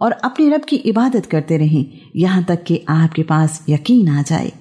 और अपने रब की इबादत करते रहें। यहाँ तक कि आपके पास यकीन आ जाए।